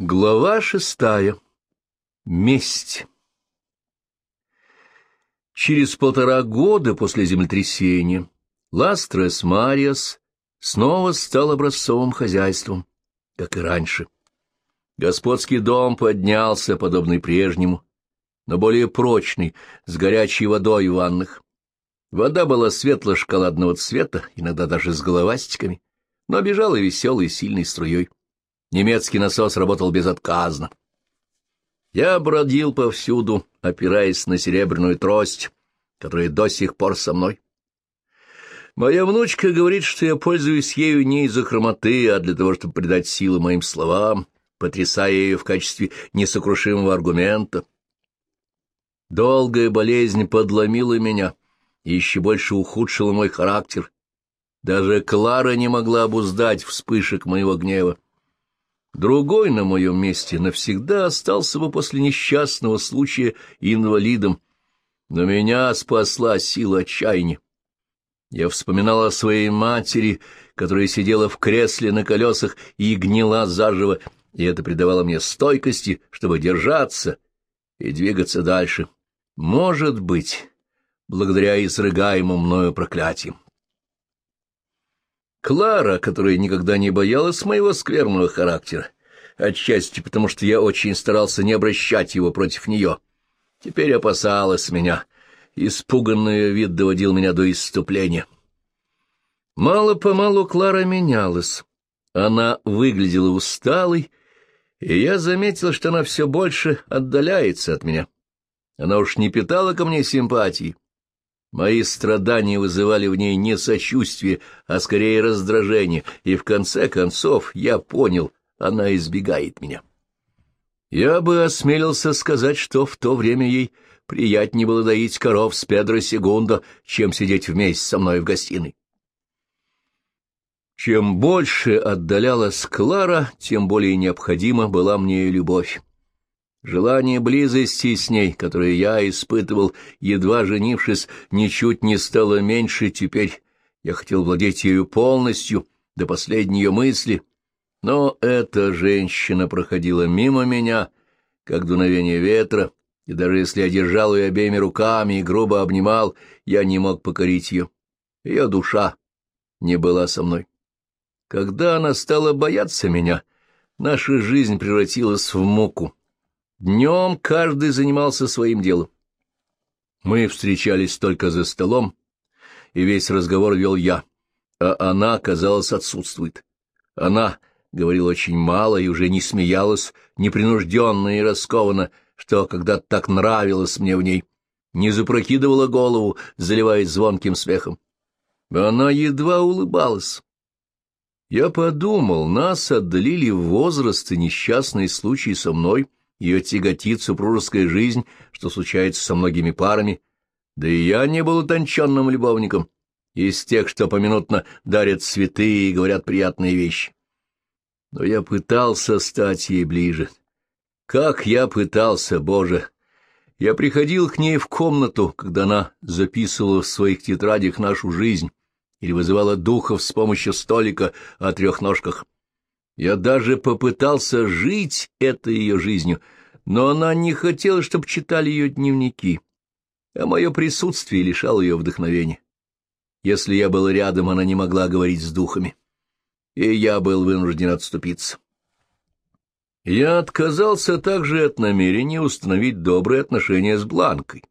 Глава шестая. Месть. Через полтора года после землетрясения Ластрес Мариас снова стал образцовым хозяйством, как и раньше. Господский дом поднялся, подобный прежнему, но более прочный, с горячей водой в ваннах. Вода была светло-шоколадного цвета, иногда даже с головастиками, но бежала веселой сильной струей. Немецкий насос работал безотказно. Я бродил повсюду, опираясь на серебряную трость, которая до сих пор со мной. Моя внучка говорит, что я пользуюсь ею не из-за хромоты, а для того, чтобы придать силу моим словам, потрясая ее в качестве несокрушимого аргумента. Долгая болезнь подломила меня и еще больше ухудшила мой характер. Даже Клара не могла обуздать вспышек моего гнева. Другой на моем месте навсегда остался бы после несчастного случая инвалидом, но меня спасла сила отчаяния. Я вспоминал о своей матери, которая сидела в кресле на колесах и гнила заживо, и это придавало мне стойкости, чтобы держаться и двигаться дальше. Может быть, благодаря изрыгаемым мною проклятиям. Клара, которая никогда не боялась моего скверного характера, отчасти потому, что я очень старался не обращать его против нее, теперь опасалась меня. Испуганный вид доводил меня до исступления. Мало-помалу Клара менялась. Она выглядела усталой, и я заметил, что она все больше отдаляется от меня. Она уж не питала ко мне симпатии. Мои страдания вызывали в ней не сочувствие, а скорее раздражение, и в конце концов я понял, она избегает меня. Я бы осмелился сказать, что в то время ей приятнее было доить коров с Педро Сегундо, чем сидеть вместе со мной в гостиной. Чем больше отдалялась Клара, тем более необходима была мне любовь. Желание близости с ней, которое я испытывал, едва женившись, ничуть не стало меньше теперь. Я хотел владеть ею полностью, до последней ее мысли. Но эта женщина проходила мимо меня, как дуновение ветра, и даже если я держал ее обеими руками и грубо обнимал, я не мог покорить ее. Ее душа не была со мной. Когда она стала бояться меня, наша жизнь превратилась в муку. Днем каждый занимался своим делом. Мы встречались только за столом, и весь разговор вел я, а она, казалось, отсутствует. Она говорила очень мало и уже не смеялась, непринужденно и раскованно, что когда-то так нравилось мне в ней, не запрокидывала голову, заливаясь звонким смехом. Она едва улыбалась. Я подумал, нас отдалили возраст и несчастные случаи со мной — ее тяготит супружеская жизнь, что случается со многими парами, да и я не был утонченным любовником, из тех, что поминутно дарят цветы и говорят приятные вещи. Но я пытался стать ей ближе. Как я пытался, Боже! Я приходил к ней в комнату, когда она записывала в своих тетрадях нашу жизнь или вызывала духов с помощью столика о трех ножках. Я даже попытался жить этой ее жизнью, но она не хотела, чтобы читали ее дневники, а мое присутствие лишало ее вдохновения. Если я был рядом, она не могла говорить с духами, и я был вынужден отступиться. Я отказался также от намерения установить добрые отношения с Бланкой.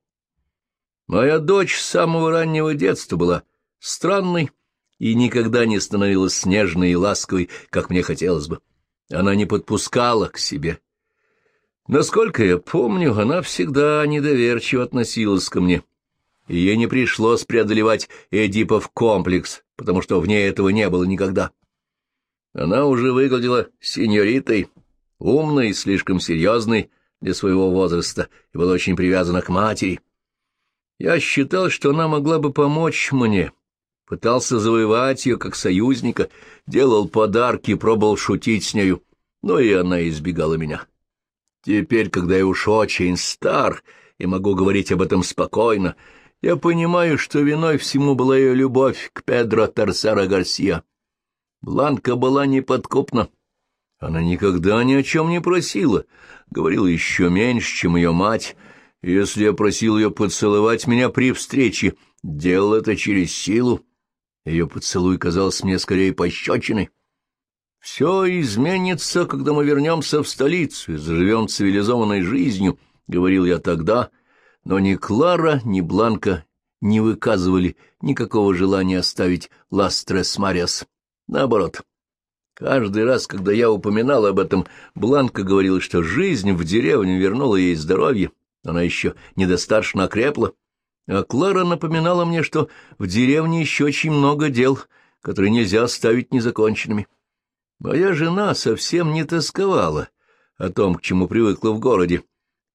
Моя дочь с самого раннего детства была странной, и никогда не становилась снежной и ласковой, как мне хотелось бы. Она не подпускала к себе. Насколько я помню, она всегда недоверчиво относилась ко мне, и ей не пришлось преодолевать Эдипов комплекс, потому что в ней этого не было никогда. Она уже выглядела сеньоритой, умной и слишком серьезной для своего возраста, и была очень привязана к матери. Я считал, что она могла бы помочь мне, пытался завоевать ее как союзника, делал подарки, пробовал шутить с нею, но и она избегала меня. Теперь, когда я уж очень стар и могу говорить об этом спокойно, я понимаю, что виной всему была ее любовь к Педро Терсера Гарсия. Бланка была неподкупна. Она никогда ни о чем не просила, говорила еще меньше, чем ее мать. Если я просил ее поцеловать меня при встрече, делал это через силу. Ее поцелуй казался мне скорее пощечиной. «Все изменится, когда мы вернемся в столицу и заживем цивилизованной жизнью», — говорил я тогда, но ни Клара, ни Бланка не выказывали никакого желания оставить Ластрес Мариас. Наоборот, каждый раз, когда я упоминал об этом, Бланка говорила, что жизнь в деревне вернула ей здоровье, она еще недостаточно окрепла. А Клара напоминала мне, что в деревне еще очень много дел, которые нельзя оставить незаконченными. Моя жена совсем не тосковала о том, к чему привыкла в городе,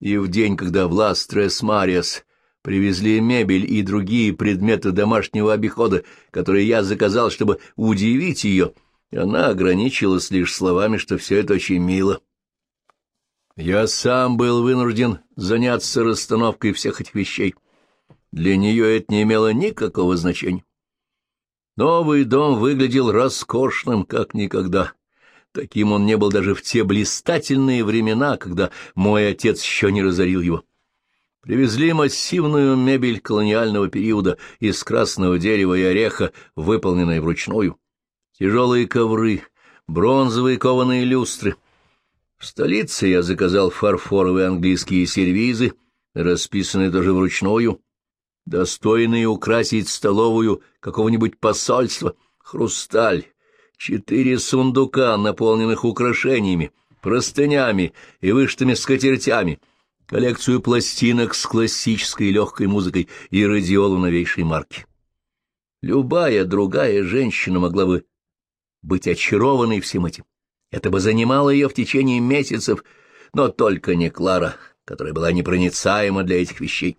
и в день, когда в Ластрес Мариас привезли мебель и другие предметы домашнего обихода, которые я заказал, чтобы удивить ее, она ограничилась лишь словами, что все это очень мило. Я сам был вынужден заняться расстановкой всех этих вещей. Для нее это не имело никакого значения. Новый дом выглядел роскошным, как никогда. Таким он не был даже в те блистательные времена, когда мой отец еще не разорил его. Привезли массивную мебель колониального периода из красного дерева и ореха, выполненная вручную. Тяжелые ковры, бронзовые кованые люстры. В столице я заказал фарфоровые английские сервизы, расписанные тоже вручную, достойные украсить столовую какого-нибудь посольства, хрусталь, четыре сундука, наполненных украшениями, простынями и вышитыми скатертями, коллекцию пластинок с классической легкой музыкой и радиолу новейшей марки. Любая другая женщина могла бы быть очарованной всем этим. Это бы занимало ее в течение месяцев, но только не Клара, которая была непроницаема для этих вещей.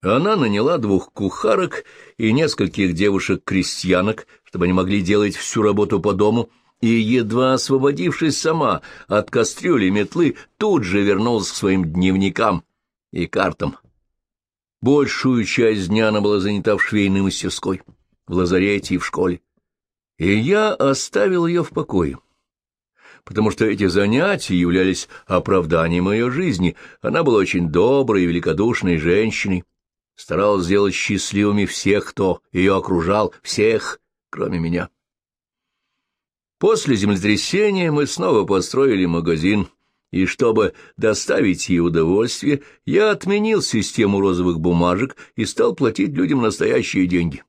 Она наняла двух кухарок и нескольких девушек-крестьянок, чтобы они могли делать всю работу по дому, и, едва освободившись сама от кастрюли метлы, тут же вернулась к своим дневникам и картам. Большую часть дня она была занята в швейной мастерской, в лазарете и в школе. И я оставил ее в покое, потому что эти занятия являлись оправданием ее жизни. Она была очень доброй и великодушной женщиной, старалась сделать счастливыми всех, кто ее окружал, всех, кроме меня. После землетрясения мы снова построили магазин, и чтобы доставить ей удовольствие, я отменил систему розовых бумажек и стал платить людям настоящие деньги.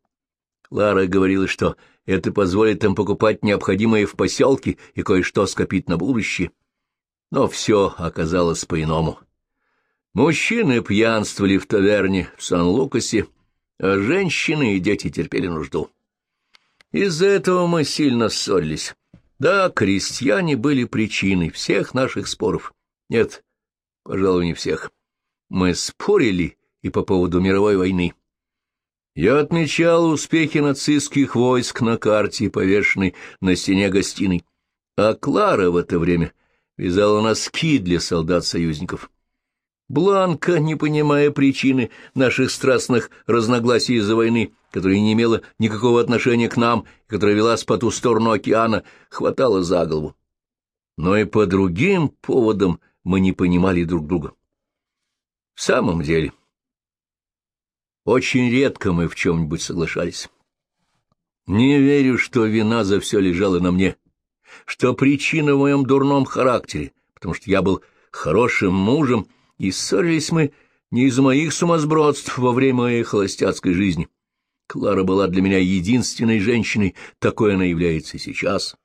Лара говорила, что это позволит им покупать необходимое в поселке и кое-что скопить на будущее. Но все оказалось по-иному. Мужчины пьянствовали в таверне в Сан-Лукасе, а женщины и дети терпели нужду. Из-за этого мы сильно ссорились. Да, крестьяне были причиной всех наших споров. Нет, пожалуй, не всех. Мы спорили и по поводу мировой войны. Я отмечал успехи нацистских войск на карте, повешенной на стене гостиной, а Клара в это время вязала носки для солдат-союзников. Бланка, не понимая причины наших страстных разногласий из-за войны, которая не имела никакого отношения к нам, и которая велась по ту сторону океана, хватала за голову. Но и по другим поводам мы не понимали друг друга. В самом деле, очень редко мы в чем-нибудь соглашались. Не верю, что вина за все лежала на мне, что причина в моем дурном характере, потому что я был хорошим мужем, и ссорились мы не из-за моих сумасбродств во время моей холостяцкой жизни. Клара была для меня единственной женщиной, такой она является сейчас.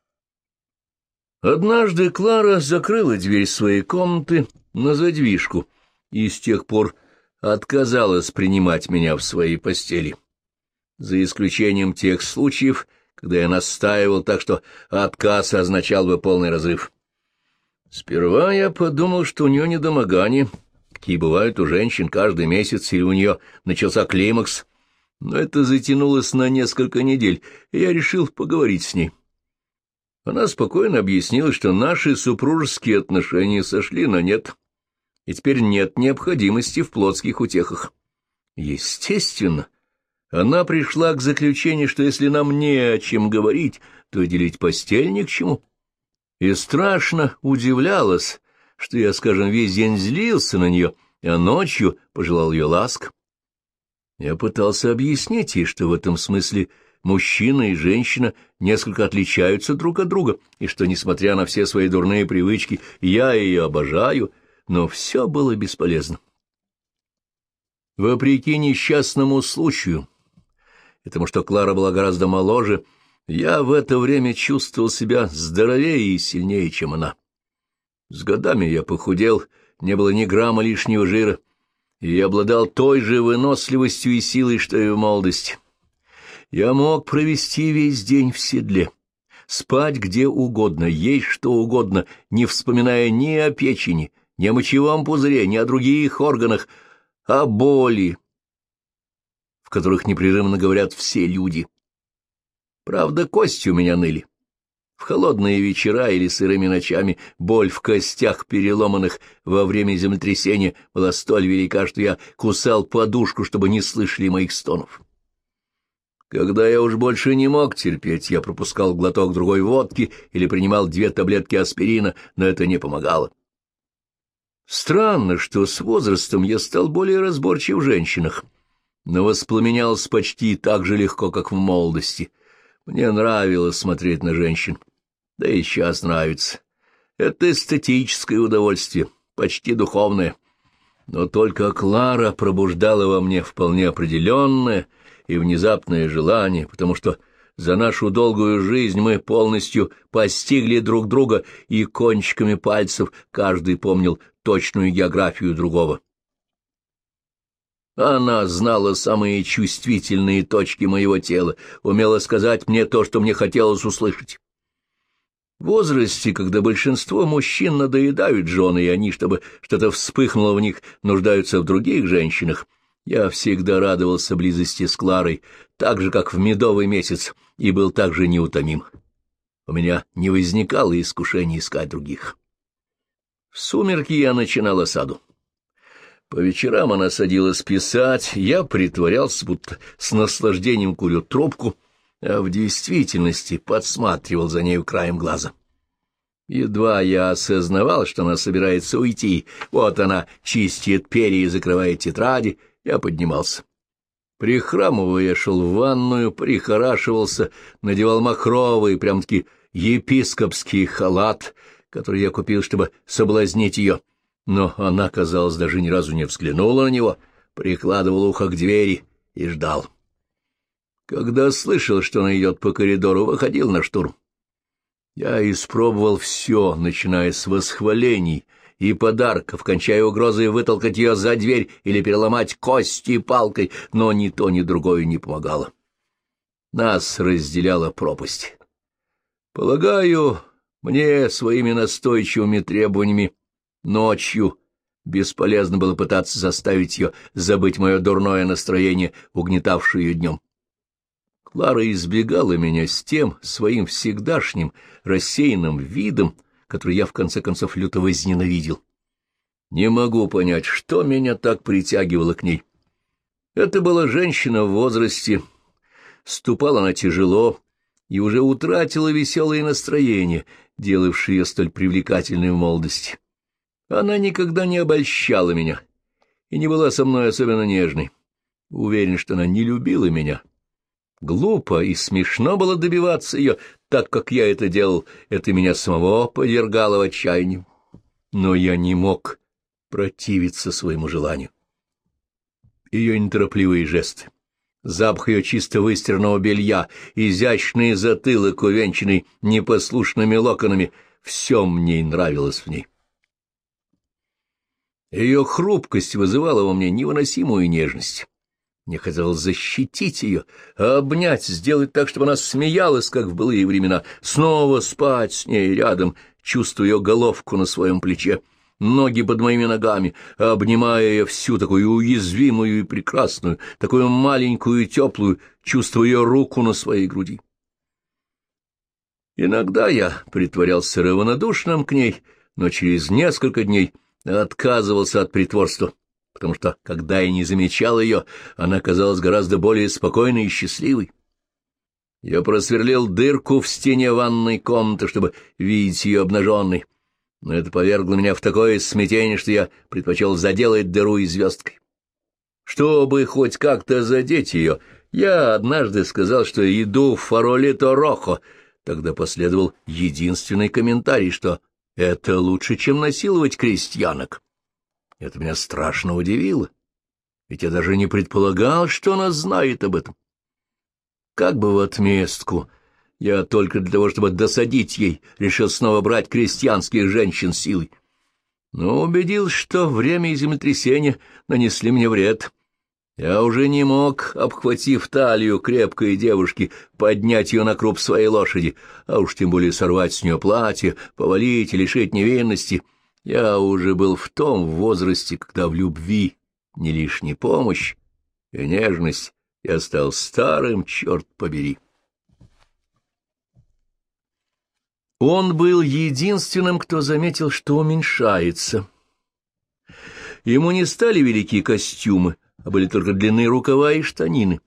Однажды Клара закрыла дверь своей комнаты на задвижку и с тех пор отказалась принимать меня в своей постели. За исключением тех случаев, когда я настаивал так, что отказ означал бы полный разрыв. Сперва я подумал, что у нее недомогание, какие бывают у женщин каждый месяц, или у нее начался климакс, но это затянулось на несколько недель, и я решил поговорить с ней. Она спокойно объяснила, что наши супружеские отношения сошли на нет, и теперь нет необходимости в плотских утехах. Естественно, она пришла к заключению, что если нам не о чем говорить, то делить постель ни к чему. и страшно удивлялась, что я, скажем, весь день злился на нее, а ночью пожелал ее ласк. Я пытался объяснить ей, что в этом смысле мужчина и женщина несколько отличаются друг от друга, и что, несмотря на все свои дурные привычки, я ее обожаю, но все было бесполезно. Вопреки несчастному случаю, потому что Клара была гораздо моложе, я в это время чувствовал себя здоровее и сильнее, чем она. С годами я похудел, не было ни грамма лишнего жира, и я обладал той же выносливостью и силой, что и в молодости. Я мог провести весь день в седле, спать где угодно, есть что угодно, не вспоминая ни о печени, ни о мочевом пузыре, ни о других органах, о боли, в которых непрерывно говорят все люди. Правда, кости у меня ныли. В холодные вечера или сырыми ночами боль в костях, переломанных во время землетрясения, была столь велика, что я кусал подушку, чтобы не слышали моих стонов. Когда я уж больше не мог терпеть, я пропускал глоток другой водки или принимал две таблетки аспирина, но это не помогало. Странно, что с возрастом я стал более разборчив в женщинах, но воспламенялся почти так же легко, как в молодости. Мне нравилось смотреть на женщин, да и сейчас нравится. Это эстетическое удовольствие, почти духовное. Но только Клара пробуждала во мне вполне определенное и внезапное желание, потому что за нашу долгую жизнь мы полностью постигли друг друга, и кончиками пальцев каждый помнил точную географию другого. Она знала самые чувствительные точки моего тела, умела сказать мне то, что мне хотелось услышать. В возрасте, когда большинство мужчин надоедают жены, и они, чтобы что-то вспыхнуло в них, нуждаются в других женщинах, я всегда радовался близости с Кларой, так же, как в медовый месяц, и был также неутомим. У меня не возникало искушения искать других. В сумерки я начинал осаду. По вечерам она садилась писать, я притворялся, будто с наслаждением курю трубку, а в действительности подсматривал за нею краем глаза. Едва я осознавал, что она собирается уйти, вот она чистит перья и закрывает тетради, я поднимался. Прихрамывая, шел в ванную, прихорашивался, надевал махровый, прям-таки епископский халат, который я купил, чтобы соблазнить ее. Но она, казалось, даже ни разу не взглянула на него, прикладывала ухо к двери и ждал. Когда слышал, что она идет по коридору, выходил на штурм. Я испробовал все, начиная с восхвалений и подарков, кончая угрозой вытолкать ее за дверь или переломать кости палкой, но ни то, ни другое не помогало. Нас разделяла пропасть. Полагаю, мне своими настойчивыми требованиями ночью бесполезно было пытаться заставить ее забыть мое дурное настроение, угнетавшее ее днем. Клара избегала меня с тем своим всегдашним рассеянным видом, который я в конце концов люто возненавидел. Не могу понять, что меня так притягивало к ней. Это была женщина в возрасте. Ступала она тяжело и уже утратила веселое настроение, делавшее ее столь привлекательной в молодости. Она никогда не обольщала меня и не была со мной особенно нежной. Уверен, что она не любила меня. Глупо и смешно было добиваться ее, так как я это делал, это меня самого подвергало в отчаянию. Но я не мог противиться своему желанию. Ее неторопливые жесты, запах ее чисто выстиранного белья, изящный затылок, увенчанный непослушными локонами — все мне нравилось в ней. Ее хрупкость вызывала во мне невыносимую нежность. Мне хотелось защитить ее, обнять, сделать так, чтобы она смеялась, как в былые времена, снова спать с ней рядом, чувствуя ее головку на своем плече, ноги под моими ногами, обнимая ее всю такую уязвимую и прекрасную, такую маленькую и теплую, чувствуя ее руку на своей груди. Иногда я притворялся равнодушным к ней, но через несколько дней отказывался от притворства потому что, когда я не замечал ее, она казалась гораздо более спокойной и счастливой. Я просверлил дырку в стене ванной комнаты, чтобы видеть ее обнаженной, но это повергло меня в такое смятение, что я предпочел заделать дыру и звездкой. Чтобы хоть как-то задеть ее, я однажды сказал, что иду в Фаролито Рохо. Тогда последовал единственный комментарий, что это лучше, чем насиловать крестьянок. Это меня страшно удивило, ведь я даже не предполагал, что она знает об этом. Как бы в отместку, я только для того, чтобы досадить ей, решил снова брать крестьянских женщин силой. Но убедил, что время и землетрясение нанесли мне вред. Я уже не мог, обхватив талию крепкой девушки, поднять ее на круп своей лошади, а уж тем более сорвать с нее платье, повалить и лишить невинности. Я уже был в том возрасте, когда в любви не лишняя помощь и нежность я стал старым, черт побери. Он был единственным, кто заметил, что уменьшается. Ему не стали великие костюмы, а были только длинные рукава и штанины.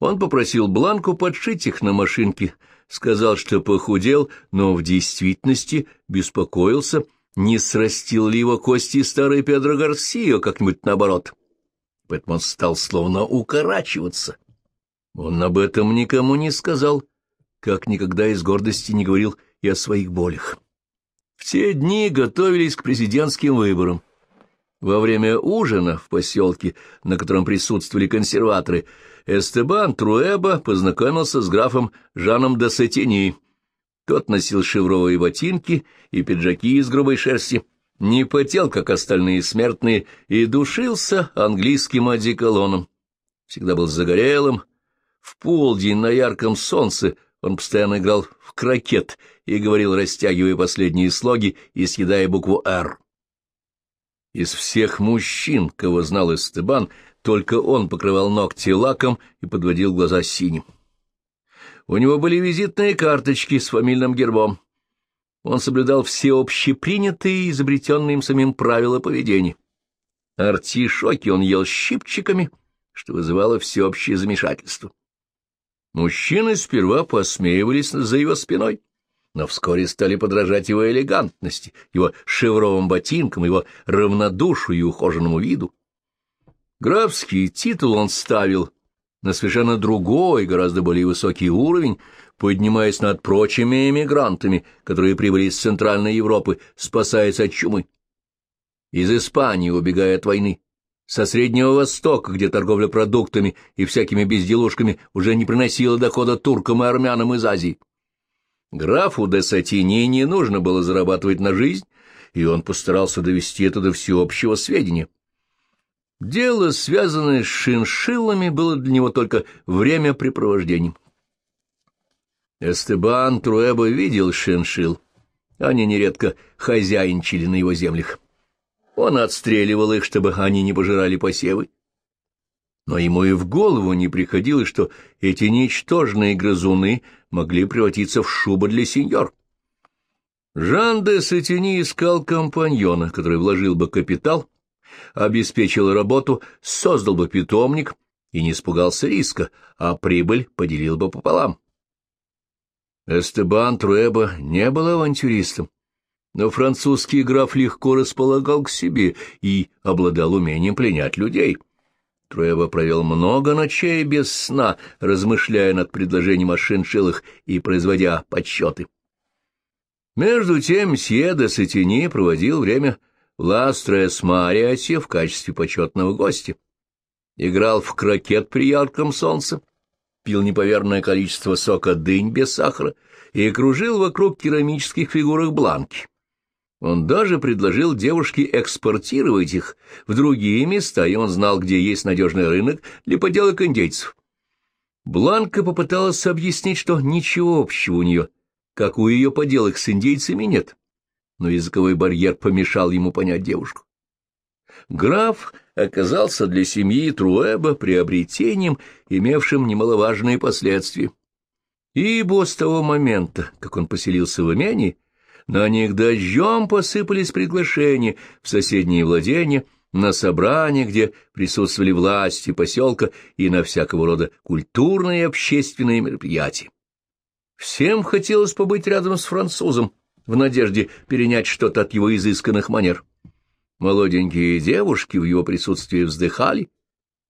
Он попросил Бланку подшить их на машинке, сказал, что похудел, но в действительности беспокоился, не срастил ли его кости старый Педро Гарсио как-нибудь наоборот поэтому он стал словно укорачиваться. Он об этом никому не сказал, как никогда из гордости не говорил и о своих болях. В те дни готовились к президентским выборам. Во время ужина в поселке, на котором присутствовали консерваторы, Эстебан Труэба познакомился с графом Жаном де Сатини. Тот носил шевровые ботинки и пиджаки из грубой шерсти, не потел, как остальные смертные, и душился английским одеколоном. Всегда был загорелым. В полдень на ярком солнце он постоянно играл в крокет и говорил, растягивая последние слоги и съедая букву «Р». Из всех мужчин, кого знал Эстебан, только он покрывал ногти лаком и подводил глаза синим. У него были визитные карточки с фамильным гербом. Он соблюдал все общепринятые и изобретенные им самим правила поведения. Артишоки он ел щипчиками, что вызывало всеобщее замешательство. Мужчины сперва посмеивались за его спиной, но вскоре стали подражать его элегантности, его шевровым ботинкам, его равнодушию и ухоженному виду. Графский титул он ставил на совершенно другой, гораздо более высокий уровень, поднимаясь над прочими эмигрантами, которые прибыли из Центральной Европы, спасаясь от чумы. Из Испании, убегая от войны, со Среднего Востока, где торговля продуктами и всякими безделушками уже не приносила дохода туркам и армянам из Азии. Графу де Сатини не нужно было зарабатывать на жизнь, и он постарался довести это до всеобщего сведения. Дело, связанное с шиншиллами, было для него только времяпрепровождением. Эстебан Труэбо видел шиншил. Они нередко хозяйничали на его землях. Он отстреливал их, чтобы они не пожирали посевы. Но ему и в голову не приходило, что эти ничтожные грызуны могли превратиться в шубу для сеньор. Жан де Сатини искал компаньона, который вложил бы капитал, обеспечил работу, создал бы питомник и не испугался риска, а прибыль поделил бы пополам. Эстебан Труэба не был авантюристом, но французский граф легко располагал к себе и обладал умением пленять людей. Труэба провел много ночей без сна, размышляя над предложением о шиншиллах и производя подсчеты. Между тем Сье Сатини проводил время в Ластрес Мариате в качестве почетного гостя. Играл в крокет при ярком солнце, пил неповерное количество сока дынь без сахара и кружил вокруг керамических фигурок бланки. Он даже предложил девушке экспортировать их в другие места, и он знал, где есть надежный рынок для поделок индейцев. Бланка попыталась объяснить, что ничего общего у нее, как у ее поделок с индейцами, нет, но языковой барьер помешал ему понять девушку. Граф оказался для семьи Труэба приобретением, имевшим немаловажные последствия. Ибо с того момента, как он поселился в имении, на них дождем посыпались приглашения в соседние владения на собрания, где присутствовали власти поселка и на всякого рода культурные и общественные мероприятия. Всем хотелось побыть рядом с французом, в надежде перенять что-то от его изысканных манер. Молоденькие девушки в его присутствии вздыхали,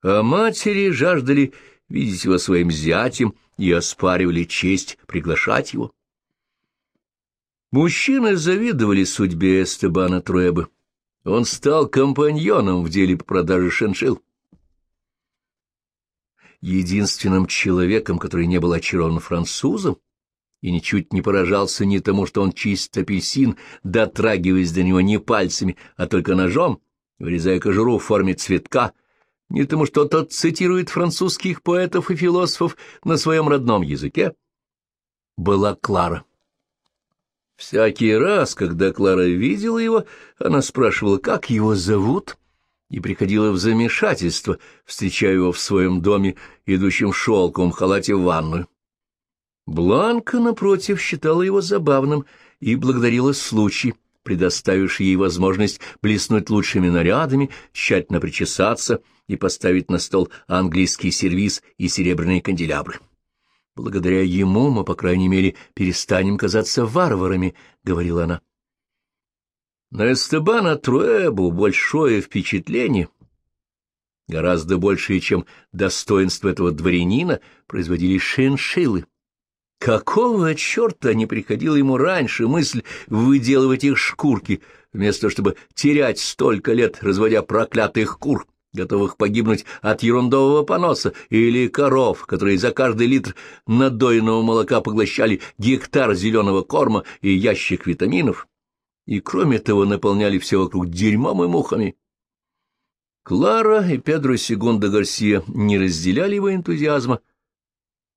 а матери жаждали видеть его своим зятем и оспаривали честь приглашать его. Мужчины завидовали судьбе Эстебана Труэба. Он стал компаньоном в деле по продаже шиншил. Единственным человеком, который не был очарован французом и ничуть не поражался ни тому, что он чистит апельсин, дотрагиваясь до него не пальцами, а только ножом, вырезая кожуру в форме цветка, ни тому, что тот цитирует французских поэтов и философов на своем родном языке, была Клара. Всякий раз, когда Клара видела его, она спрашивала, как его зовут, и приходила в замешательство, встречая его в своем доме, идущем в шелковом халате в ванную. Бланка, напротив, считала его забавным и благодарила случай, предоставивший ей возможность блеснуть лучшими нарядами, тщательно причесаться и поставить на стол английский сервиз и серебряные канделябры. Благодаря ему мы, по крайней мере, перестанем казаться варварами, — говорила она. На Эстебана Труэбу большое впечатление, гораздо большее, чем достоинство этого дворянина, производили шиншиллы. Какого черта не приходила ему раньше мысль выделывать их шкурки, вместо того, чтобы терять столько лет, разводя проклятых кур? Готовых погибнуть от ерундового поноса, или коров, которые за каждый литр надоенного молока поглощали гектар зеленого корма и ящик витаминов, и, кроме того, наполняли все вокруг дерьмом и мухами. Клара и Педро Сегунда Гарсия не разделяли его энтузиазма.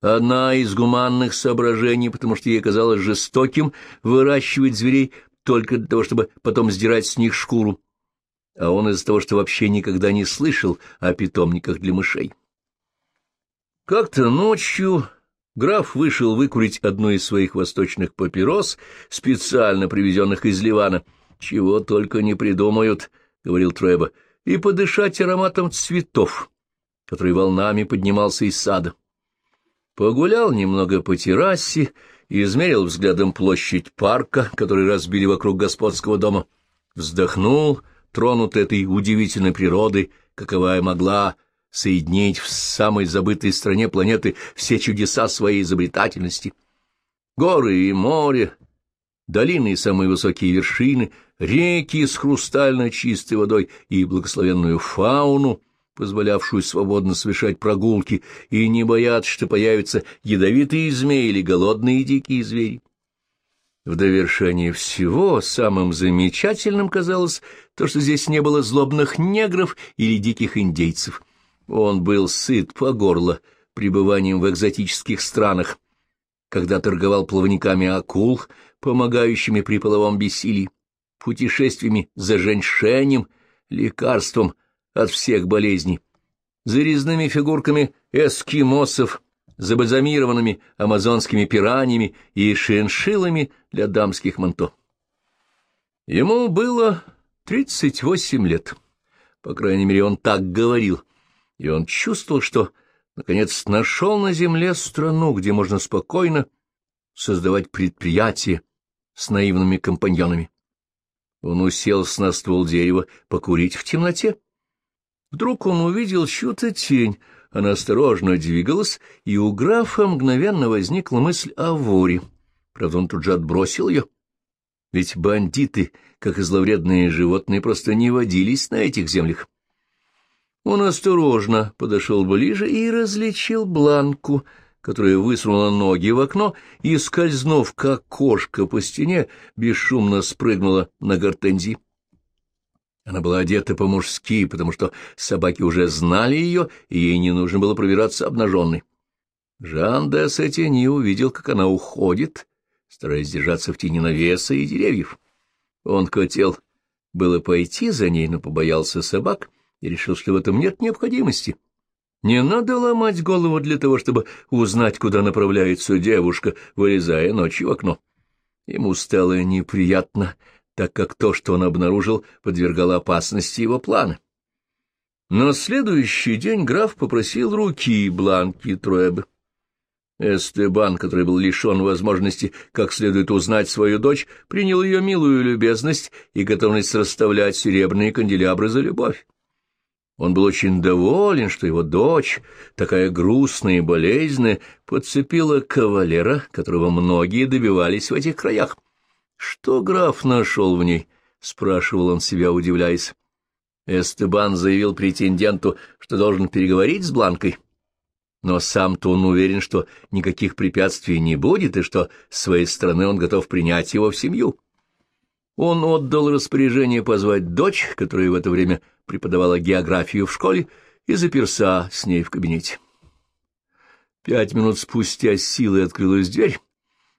Одна из гуманных соображений, потому что ей казалось жестоким выращивать зверей только для того, чтобы потом сдирать с них шкуру, а он из-за того, что вообще никогда не слышал о питомниках для мышей. Как-то ночью граф вышел выкурить одну из своих восточных папирос, специально привезенных из Ливана. «Чего только не придумают», — говорил Трэба, — «и подышать ароматом цветов, который волнами поднимался из сада». Погулял немного по террасе и измерил взглядом площадь парка, который разбили вокруг господского дома. Вздохнул — тронут этой удивительной природой, каковая могла соединить в самой забытой стране планеты все чудеса своей изобретательности. Горы и море, долины и самые высокие вершины, реки с хрустально чистой водой и благословенную фауну, позволявшую свободно совершать прогулки и не бояться, что появятся ядовитые змеи или голодные дикие звери. В довершение всего самым замечательным казалось то, что здесь не было злобных негров или диких индейцев. Он был сыт по горло пребыванием в экзотических странах, когда торговал плавниками акул, помогающими при половом бессилии, путешествиями за женьшенем, лекарством от всех болезней, за резными фигурками эскимосов, забальзамированными амазонскими пираньями и шиншилами для дамских манто. Ему было тридцать восемь лет. По крайней мере, он так говорил, и он чувствовал, что, наконец, нашел на земле страну, где можно спокойно создавать предприятия с наивными компаньонами. Он уселся на ствол дерева покурить в темноте. Вдруг он увидел чью-то тень — она осторожно двигалась, и у графа мгновенно возникла мысль о воре. Правда, он тут же отбросил ее. Ведь бандиты, как и зловредные животные, просто не водились на этих землях. Он осторожно подошел ближе и различил Бланку, которая высунула ноги в окно и, скользнув, как кошка по стене, бесшумно спрыгнула на гортензии. Она была одета по-мужски, потому что собаки уже знали ее, и ей не нужно было пробираться обнаженной. Жан де Сатини увидел, как она уходит, стараясь держаться в тени навеса и деревьев. Он хотел было пойти за ней, но побоялся собак и решил, что в этом нет необходимости. Не надо ломать голову для того, чтобы узнать, куда направляется девушка, вылезая ночью в окно. Ему стало неприятно, так как то, что он обнаружил, подвергало опасности его планы. На следующий день граф попросил руки Бланки Труэбы. Эстебан, который был лишен возможности как следует узнать свою дочь, принял ее милую любезность и готовность расставлять серебряные канделябры за любовь. Он был очень доволен, что его дочь, такая грустная и болезненная, подцепила кавалера, которого многие добивались в этих краях. Что граф нашел в ней? — спрашивал он себя, удивляясь. Эстебан заявил претенденту, что должен переговорить с Бланкой. Но сам-то он уверен, что никаких препятствий не будет, и что с своей стороны он готов принять его в семью. Он отдал распоряжение позвать дочь, которая в это время преподавала географию в школе, и заперся с ней в кабинете. Пять минут спустя силой открылась дверь,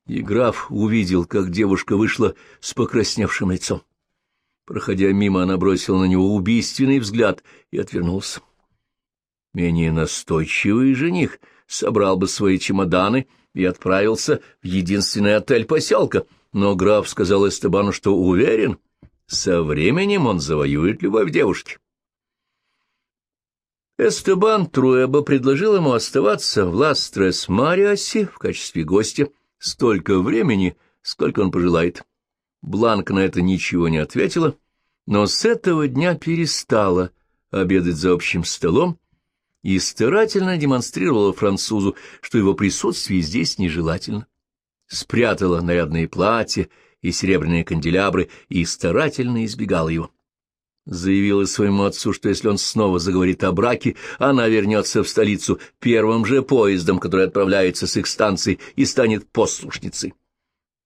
и граф увидел, как девушка вышла с покрасневшим лицом. Проходя мимо, она бросила на него убийственный взгляд и отвернулся. Менее настойчивый жених собрал бы свои чемоданы и отправился в единственный отель поселка, но граф сказал Эстебану, что уверен, со временем он завоюет любовь девушки. Эстебан Труэба предложил ему оставаться в Ластрес-Мариасе в качестве гостя столько времени, сколько он пожелает. Бланк на это ничего не ответила, но с этого дня перестала обедать за общим столом и старательно демонстрировала французу, что его присутствие здесь нежелательно. Спрятала нарядные платья и серебряные канделябры и старательно избегала его. Заявила своему отцу, что если он снова заговорит о браке, она вернется в столицу первым же поездом, который отправляется с их станции, и станет послушницей.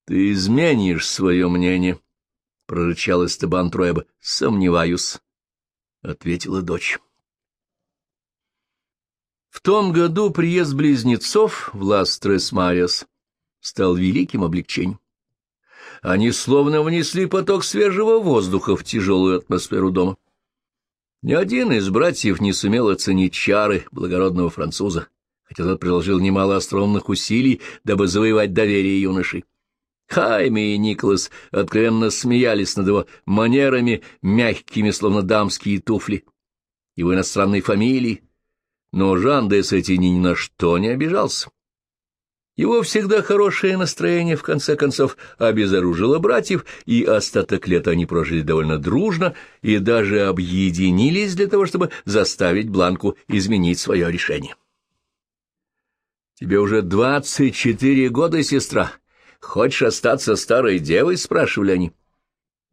Ты изменишь свое мнение, — прорычал Эстебан Троеба. — Сомневаюсь, — ответила дочь. В том году приезд близнецов в Ластрес-Мариас стал великим облегчением. Они словно внесли поток свежего воздуха в тяжелую атмосферу дома. Ни один из братьев не сумел оценить чары благородного француза, хотя тот приложил немало остроумных усилий, дабы завоевать доверие юношей. Хайми и Николас откровенно смеялись над его манерами, мягкими, словно дамские туфли, его иностранной фамилии, но Жан де Сатини ни на что не обижался. Его всегда хорошее настроение, в конце концов, обезоружило братьев, и остаток лета они прожили довольно дружно и даже объединились для того, чтобы заставить Бланку изменить свое решение. «Тебе уже двадцать четыре года, сестра», Хочешь остаться старой девой? — спрашивали они.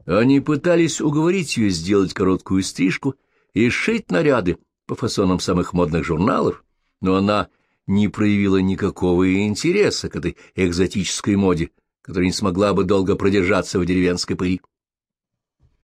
Они пытались уговорить ее сделать короткую стрижку и шить наряды по фасонам самых модных журналов, но она не проявила никакого интереса к этой экзотической моде, которая не смогла бы долго продержаться в деревенской пыли.